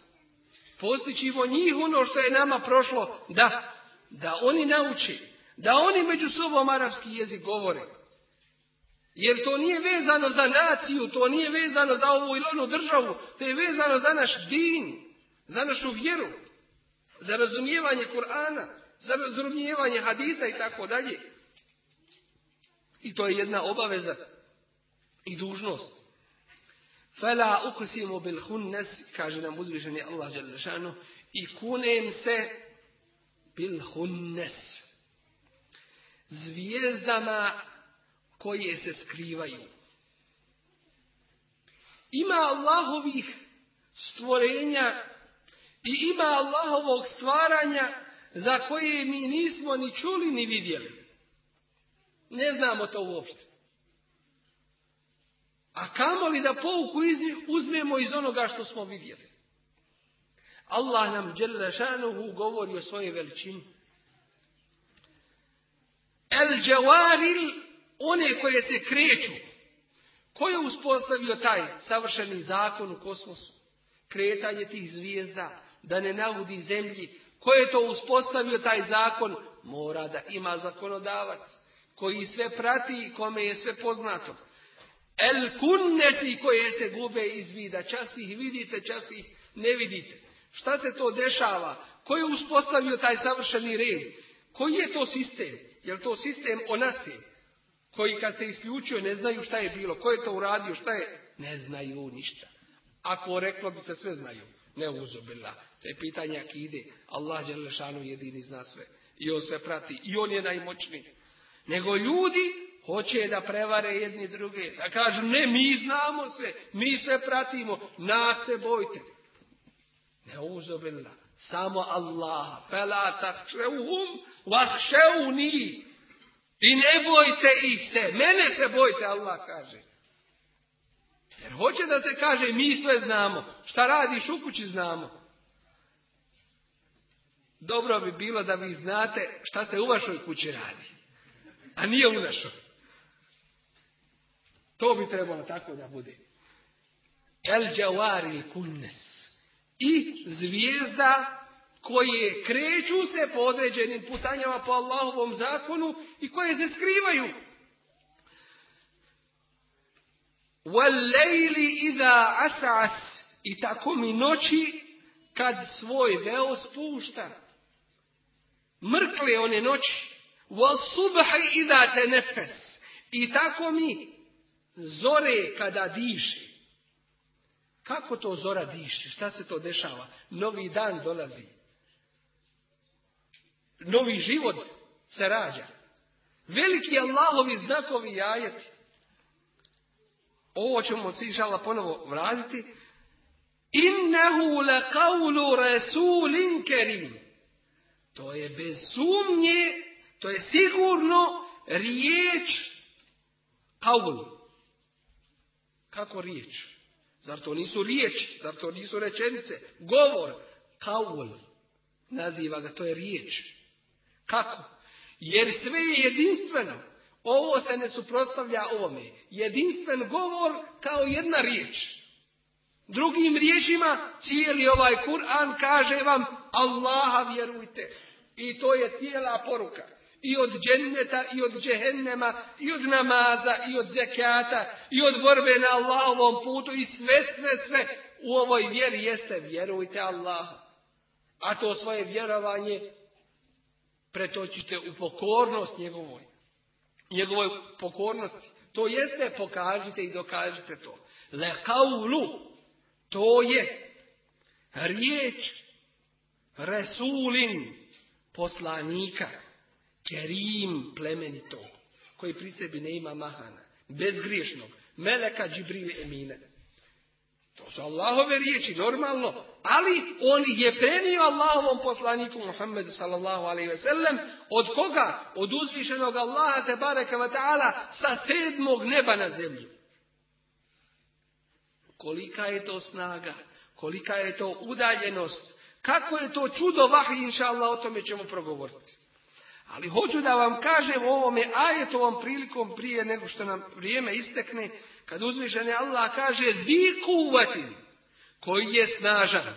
[SPEAKER 3] Postićimo njih ono što je nama prošlo. Da, da oni nauči. Da oni među sobom arapski jezik govore. Jer to nije vezano za naciju, to nije vezano za ovu ili onu državu, to je vezano za naš din, za našu vjeru, za razumijevanje Kur'ana, za razumijevanje hadisa i tako dalje. I to je jedna obaveza i dužnost. Fela ukusimu bil hunnes, kaže nam uzvišeni Allah Đalešanu, i kunem se bil hunnes. Zvijezdama koje se skrivaju. Ima Allahovih stvorenja i ima Allahovog stvaranja za koje mi nismo ni čuli ni vidjeli. Ne znamo to uopšte. A kamo li da pouku uzmemo iz onoga što smo vidjeli? Allah nam šanuhu govori o svojoj veličini. El džavaril, one koje se kreću. Ko je uspostavio taj savršeni zakon u kosmosu? Kretanje tih zvijezda, da ne navudi zemlji. Ko je to uspostavio taj zakon? Mora da ima zakonodavac koji sve prati i kome je sve poznato. El kunnesi koje se gube iz vida. Čas ih vidite, čas ih ne vidite. Šta se to dešava? Ko je uspostavio taj savršeni red? Koji je to sistem? Je li to sistem onate? Koji kad se isključio ne znaju šta je bilo. Ko je to uradio? Šta je? Ne znaju ništa. Ako reklo bi se sve znaju. Ne uzubila. To je pitanje akide. Allah Đelešanu jedini zna sve. I on sve prati. I on je najmoćniji. Nego ljudi hoće da prevare jedni druge. Da kažu ne mi znamo sve. Mi sve pratimo. Nas se bojte. Ne uzubila. Samo Allah. Fela takšeuhum vahšeuni. I ne bojte ih se. Mene se bojte, Allah kaže. Jer hoće da se kaže mi sve znamo. Šta radiš u kući znamo. Dobro bi bilo da vi znate šta se u vašoj kući radi. A nije u našoj. To bi trebalo tako da bude. El džavari kunnes. I zvijezda koje kreću se po određenim putanjama po Allahovom zakonu i koje se skrivaju. Wallayli iza asas i tako mi noći kad svoj veo spušta. Mrkle one noći. Subhi iza tenefes. I tako mi zore kada diše. Kako to zora diše? Šta se to dešava? Novi dan dolazi. Novi život se rađa. Veliki Allahovi znakovi jajeti. Ovo ćemo se inšala ponovo vratiti. Innehu le kaulu rasulin kerim. To je bez sumnje, to je sigurno riječ kaul. Kako riječ? Zar to nisu riječi? Zar to nisu rečenice? Govor. Kaul. Naziva ga, to je riječ. Kako? Jer sve je jedinstveno. Ovo se ne suprostavlja ovome. Jedinstven govor kao jedna riječ. Drugim riječima cijeli ovaj Kur'an kaže vam Allaha vjerujte. I to je cijela poruka. I od dženneta, i od džehennema, i od namaza, i od zekata, i od borbe na Allahovom putu, i sve, sve, sve u ovoj vjeri jeste vjerujte Allaha. A to svoje vjerovanje pretočite u pokornost njegovoj. Njegovoj pokornosti. To jeste pokažite i dokažite to. Le kaulu, to je riječ Resulin, poslanika, kerim plemenitog, koji pri sebi ne ima mahana, bezgriješnog, meleka džibril emine. To su Allahove riječi, normalno, ali on je prenio Allahovom poslaniku Muhammedu sallallahu alaihi ve sellem, od koga? Od uzvišenog Allaha te bareka wa ta'ala sa sedmog neba na zemlju. Kolika je to snaga, kolika je to udaljenost, kako je to čudo vahi, inša Allah, o tome ćemo progovoriti. Ali hoću da vam kažem o ovome ajetovom prilikom prije nego što nam vrijeme istekne, kad uzvišeni Allah kaže vi kuvatin, koji je snažan.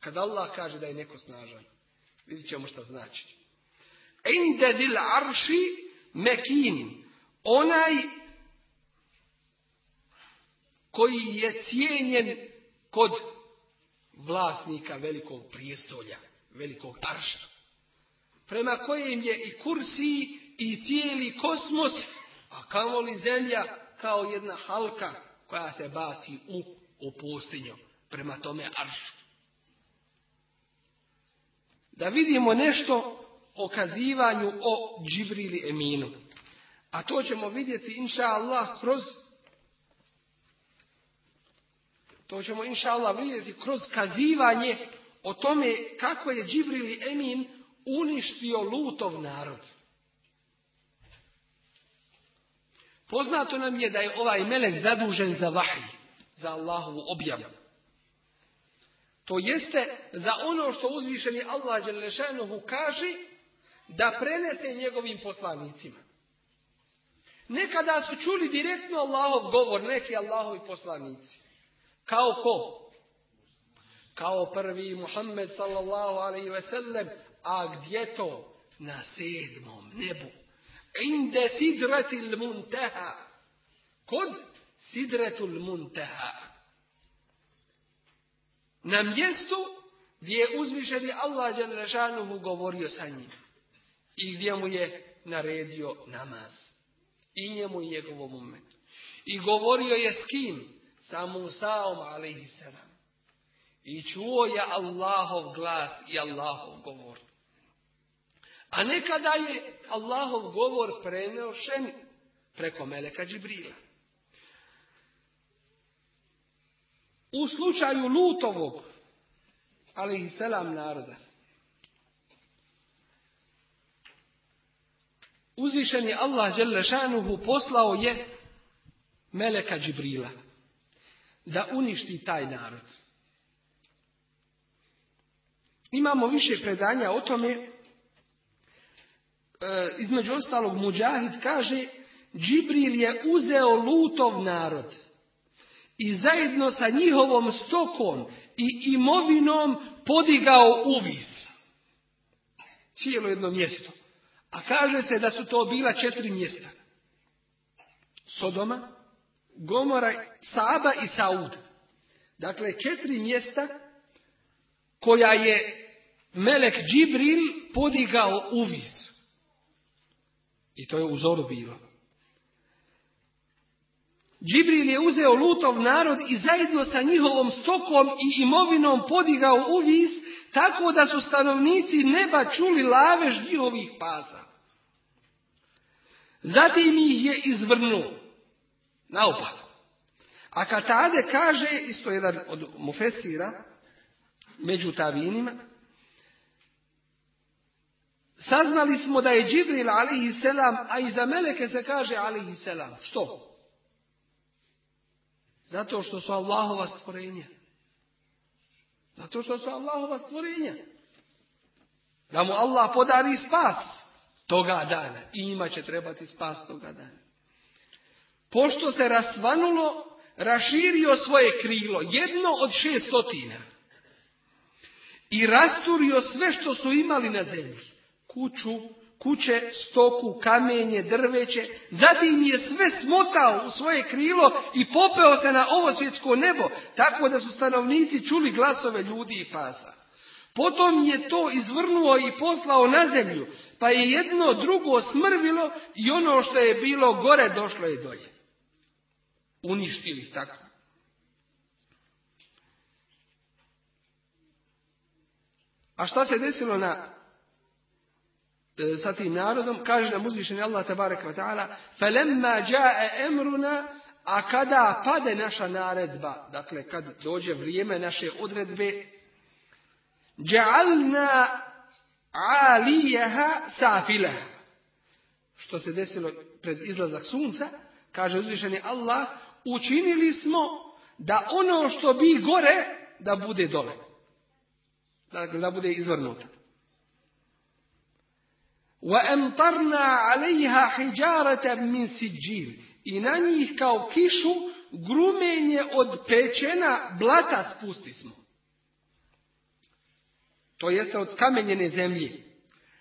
[SPEAKER 3] Kad Allah kaže da je neko snažan, vidjet ćemo što znači. Inde dil arši mekin, onaj koji je cijenjen kod vlasnika velikog prijestolja, velikog arša, prema kojem je i kursi i cijeli kosmos, a kamoli zemlja kao jedna halka koja se baci u, u prema tome aršu. Da vidimo nešto o kazivanju o Džibrili Eminu. A to ćemo vidjeti, inša Allah, kroz To ćemo inša Allah vidjeti kroz kazivanje o tome kako je Džibril Emin uništio lutov narod. Poznato nam je da je ovaj melek zadužen za vahij, za Allahovu objavu. To jeste za ono što uzvišeni Allah Đelešanuhu kaže da prenese njegovim poslanicima. Nekada su čuli direktno Allahov govor, neki Allahovi poslanici. Kao ko? Kao prvi Muhammed sallallahu alaihi ve sellem, a gdje to? Na sedmom nebu. Inde sidratil munteha. Kod sidretul munteha. Na mjestu gdje je uzvišeni Allah Đalešanuhu govorio sa njim. I gdje mu je naredio namaz. I njemu i njegovom umetu. I govorio je s kim? Sa Musaom. I čuo je Allahov glas i Allahov govor. A nekada je Allahov govor prenošen preko Meleka Džibrila. U slučaju Lutovog, ali i selam naroda, uzvišeni Allah Đelešanuhu poslao je Meleka Džibrila da uništi taj narod. Imamo više predanja o tome. E, između ostalog Muđahid kaže Džibril je uzeo lutov narod i zajedno sa njihovom stokom i imovinom podigao uvis. Cijelo jedno mjesto. A kaže se da su to bila četiri mjesta. Sodoma, Gomora, Saba i Saud. Dakle, četiri mjesta koja je Melek Džibril podigao uvis. I to je u zoru bilo. Džibril je uzeo lutov narod i zajedno sa njihovom stokom i imovinom podigao uvis, tako da su stanovnici neba čuli lavež njihovih pasa. Zatim ih je izvrnuo. Naopako. A Katade kaže, isto jedan od mufesira, među tavinima, saznali smo da je Džibril alihi selam, a i za meleke se kaže alihi selam. Što? Zato što su Allahova stvorenja. Zato što su Allahova stvorenja. Da mu Allah podari spas toga dana. I njima će trebati spas toga dana. Pošto se rasvanulo, raširio svoje krilo, jedno od šestotina. I rasturio sve što su imali na zemlji. Kuću, kuće, stoku, kamenje, drveće. Zatim je sve smotao u svoje krilo i popeo se na ovo svjetsko nebo, tako da su stanovnici čuli glasove ljudi i pasa. Potom je to izvrnuo i poslao na zemlju, pa je jedno drugo smrvilo i ono što je bilo gore došlo je dolje. Uništili tako. A šta se desilo na sa tim narodom, kaže nam uzvišeni Allah tabaraka wa ta'ala, فَلَمَّا جَاءَ emruna, a kada pade naša naredba, dakle kad dođe vrijeme naše odredbe, جَعَلْنَا عَلِيَهَا سَافِلَهَا Što se desilo pred izlazak sunca, kaže uzvišeni Allah, učinili smo da ono što bi gore, da bude dole. Dakle, da bude izvrnuto. وَأَمْطَرْنَا عَلَيْهَا حِجَارَةً مِنْ سِجِّيلٍ I na njih kao kišu grumenje od pečena blata spusti smo. To jeste od skamenjene zemlje.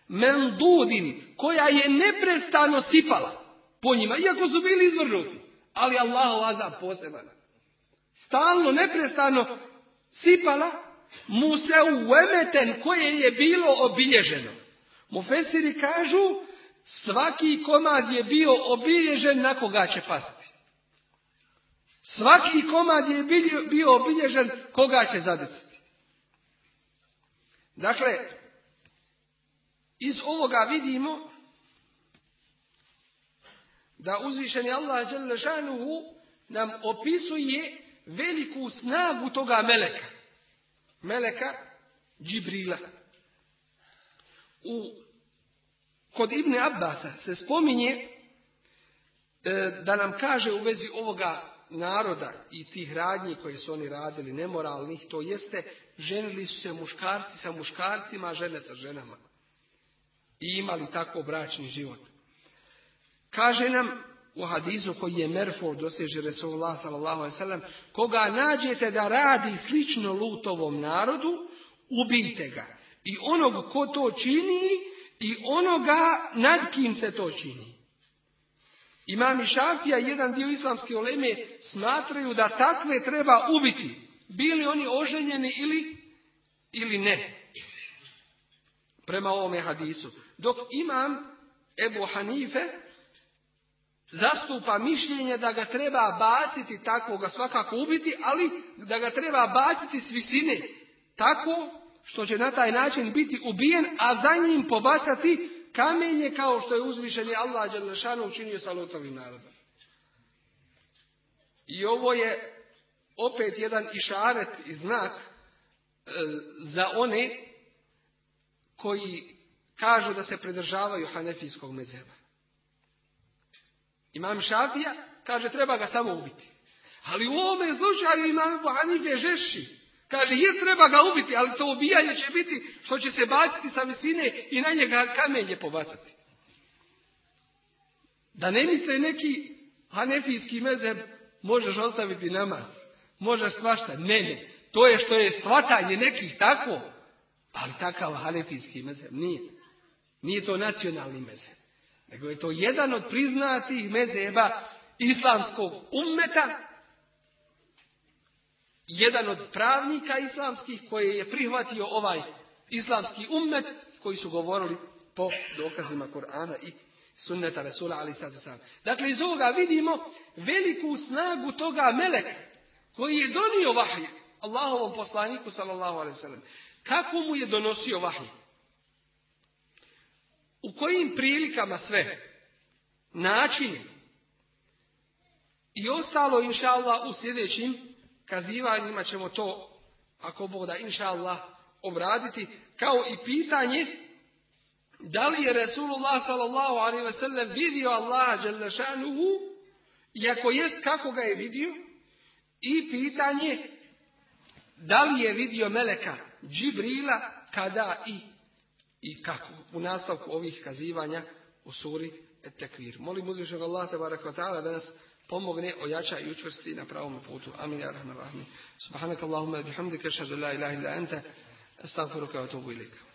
[SPEAKER 3] Mendudin, koja je neprestano sipala po njima, iako su bili izvrnuti. Ali Allahu azab poseban. Stalno, neprestano sipala mu se uemeten koje je bilo obilježeno. Mufesiri kažu, svaki komad je bio obilježen na koga će pasti. Svaki komad je bio obilježen koga će zadesiti. Dakle, iz ovoga vidimo da uzvišeni Allah nam opisuje veliku snagu toga meleka. Meleka Džibrila. U, kod Ibne Abbasa se spominje e, da nam kaže u vezi ovoga naroda i tih radnji koje su oni radili, nemoralnih, to jeste, ženili su se muškarci sa muškarcima, a žene sa ženama. I imali tako bračni život. Kaže nam u hadisu koji je Merfo doseže Resulullah sallallahu koga nađete da radi slično lutovom narodu, ubijte ga. I onog ko to čini i onoga nad kim se to čini. Imam i Šafija jedan dio islamske oleme smatraju da takve treba ubiti. Bili oni oženjeni ili, ili ne. Prema ovome hadisu. Dok imam Ebu Hanife zastupa mišljenje da ga treba baciti takvoga svakako ubiti, ali da ga treba baciti s visine. Tako što će na taj način biti ubijen, a za njim pobacati kamenje kao što je uzvišeni Allah Đalešanu učinio sa lutovim narodom. I ovo je opet jedan išaret i znak e, za one koji kažu da se pridržavaju hanefijskog mezeba. Imam Šafija kaže treba ga samo ubiti. Ali u ovome slučaju imam Hanife je žešći. Kaže, jes treba ga ubiti, ali to ubijanje će biti što će se baciti sa visine i na njega kamenje pobacati. Da ne misle neki hanefijski mezeb možeš ostaviti namaz, možeš svašta. Ne, ne, to je što je shvatanje nekih tako, ali takav hanefijski mezeb nije. Nije to nacionalni mezeb. Nego je to jedan od priznatih mezeba islamskog ummeta jedan od pravnika islamskih koji je prihvatio ovaj islamski ummet koji su govorili po dokazima Korana i sunneta Resula ali sad sad. Dakle, iz ovoga vidimo veliku snagu toga meleka koji je donio vahij Allahovom poslaniku sallallahu alaihi sallam. Kako mu je donosio vahij? U kojim prilikama sve? Načini. I ostalo, inša Allah, u sljedećim kazivanjima ćemo to, ako Bog da, inša Allah, obraditi, kao i pitanje da li je Resulullah sallallahu alaihi ve sellem vidio Allaha Đelešanuhu i ako jest kako ga je vidio i pitanje da li je vidio Meleka Džibrila kada i, i kako u nastavku ovih kazivanja u suri Et-Tekvir. Molim uzvišnog Allah ta'ala da nas pomogne, ojača i učvrsti na pravom putu. Amin, ja rahman rahmin. Subhanak Allahumma bihamdika, šadu la ilaha illa anta, astaghfiruka wa atubu ilika.